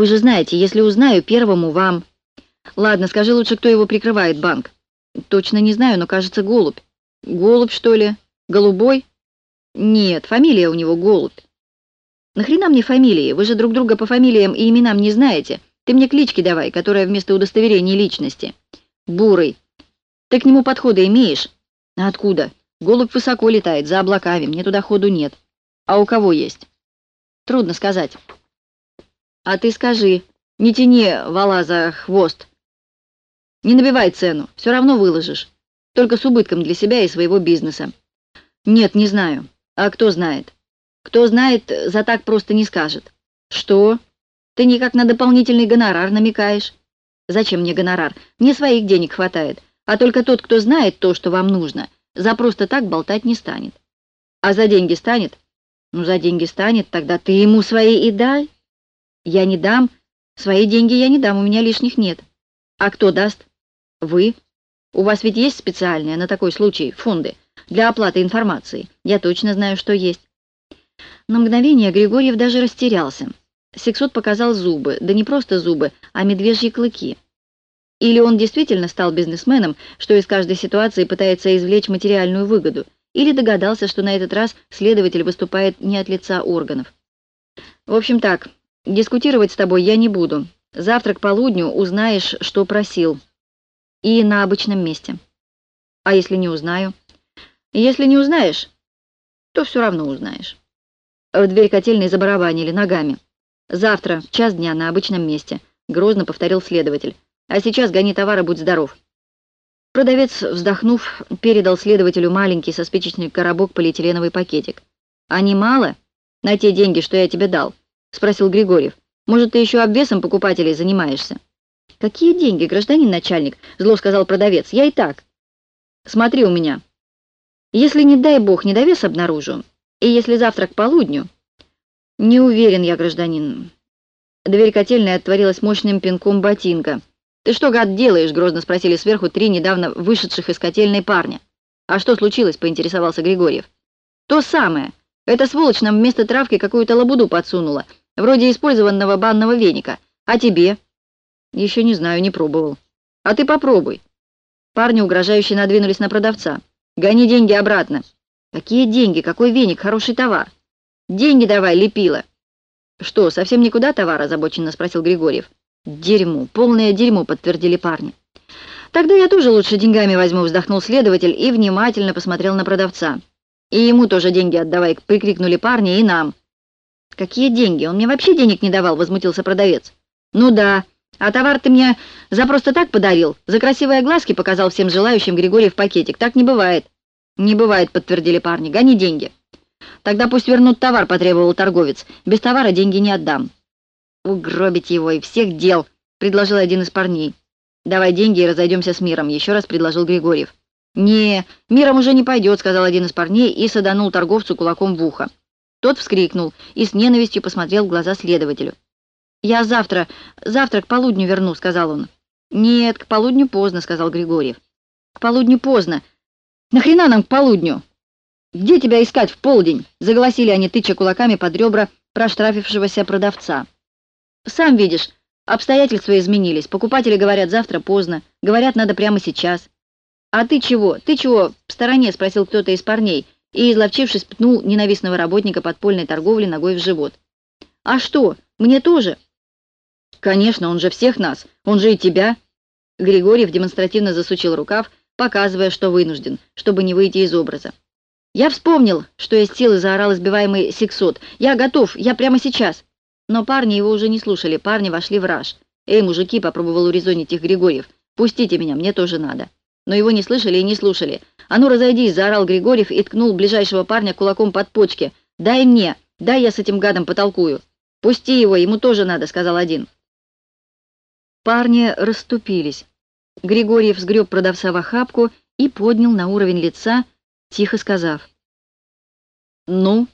Вы же знаете, если узнаю, первому вам. Ладно, скажи лучше, кто его прикрывает, банк. Точно не знаю, но кажется, голубь. Голубь, что ли? Голубой? Нет, фамилия у него голубь. Нахрена мне фамилии? Вы же друг друга по фамилиям и именам не знаете. Ты мне клички давай, которая вместо удостоверения личности. Бурый. Ты к нему подходы имеешь? А откуда? Голубь высоко летает, за облаками, мне туда ходу нет. А у кого есть? Трудно сказать. А ты скажи, не тяни вала за хвост. Не набивай цену, все равно выложишь. Только с убытком для себя и своего бизнеса. Нет, не знаю. А кто знает? Кто знает, за так просто не скажет. Что? Ты никак на дополнительный гонорар намекаешь? Зачем мне гонорар? Мне своих денег хватает. А только тот, кто знает то, что вам нужно, за просто так болтать не станет. А за деньги станет? Ну, за деньги станет, тогда ты ему свои и дай. Я не дам. Свои деньги я не дам, у меня лишних нет. А кто даст? Вы. У вас ведь есть специальные на такой случай фонды для оплаты информации? Я точно знаю, что есть. На мгновение Григорьев даже растерялся. Сексот показал зубы, да не просто зубы, а медвежьи клыки. Или он действительно стал бизнесменом, что из каждой ситуации пытается извлечь материальную выгоду, или догадался, что на этот раз следователь выступает не от лица органов. В общем так, дискутировать с тобой я не буду. Завтра к полудню узнаешь, что просил. И на обычном месте. А если не узнаю? Если не узнаешь, то все равно узнаешь. В дверь котельной забарабанили ногами. «Завтра, в час дня, на обычном месте», — грозно повторил следователь. «А сейчас гони товары, будь здоров». Продавец, вздохнув, передал следователю маленький со спичечный коробок полиэтиленовый пакетик. «А не мало? На те деньги, что я тебе дал?» — спросил Григорьев. «Может, ты еще обвесом покупателей занимаешься?» «Какие деньги, гражданин начальник?» — зло сказал продавец. «Я и так». «Смотри у меня. Если, не дай бог, недовес обнаружу, и если завтра к полудню...» «Не уверен я, гражданин». Дверь котельной отворилась мощным пинком ботинка. «Ты что, гад, делаешь?» — грозно спросили сверху три недавно вышедших из котельной парня. «А что случилось?» — поинтересовался Григорьев. «То самое. Эта сволочь нам вместо травки какую-то лабуду подсунула, вроде использованного банного веника. А тебе?» «Еще не знаю, не пробовал». «А ты попробуй». Парни угрожающе надвинулись на продавца. «Гони деньги обратно». «Какие деньги? Какой веник? Хороший товар». Деньги давай, лепила. Что, совсем никуда товар озабоченно спросил Григорьев. Дерьмо, полное дерьмо, подтвердили парни. Тогда я тоже лучше деньгами возьму, вздохнул следователь и внимательно посмотрел на продавца. И ему тоже деньги отдавай, прикрикнули парни, и нам. Какие деньги? Он мне вообще денег не давал, возмутился продавец. Ну да, а товар ты мне за просто так подарил. За красивые глазки показал всем желающим Григорьев пакетик. Так не бывает. Не бывает, подтвердили парни. Гони деньги. Тогда пусть вернут товар, потребовал торговец. Без товара деньги не отдам. Угробить его и всех дел, предложил один из парней. Давай деньги и разойдемся с миром, еще раз предложил Григорьев. «Не, миром уже не пойдет», — сказал один из парней и саданул торговцу кулаком в ухо. Тот вскрикнул и с ненавистью посмотрел в глаза следователю. «Я завтра, завтра к полудню верну», — сказал он. «Нет, к полудню поздно», — сказал Григорьев. «К полудню поздно. Нахрена нам к полудню?» «Где тебя искать в полдень?» — заголосили они, тыча кулаками под ребра проштрафившегося продавца. «Сам видишь, обстоятельства изменились. Покупатели говорят, завтра поздно. Говорят, надо прямо сейчас». «А ты чего? Ты чего?» — в стороне спросил кто-то из парней и, изловчившись, пнул ненавистного работника подпольной торговли ногой в живот. «А что, мне тоже?» «Конечно, он же всех нас. Он же и тебя». Григорьев демонстративно засучил рукав, показывая, что вынужден, чтобы не выйти из образа. Я вспомнил, что из силы заорал избиваемый сексот. «Я готов, я прямо сейчас!» Но парни его уже не слушали, парни вошли в раж. «Эй, мужики!» — попробовал урезонить их Григорьев. «Пустите меня, мне тоже надо». Но его не слышали и не слушали. «А ну, разойдись!» — заорал Григорьев и ткнул ближайшего парня кулаком под почки. «Дай мне! Дай я с этим гадом потолкую!» «Пусти его, ему тоже надо!» — сказал один. Парни расступились. Григорьев сгреб продавца в охапку и поднял на уровень лица, тихо сказав. «Ну,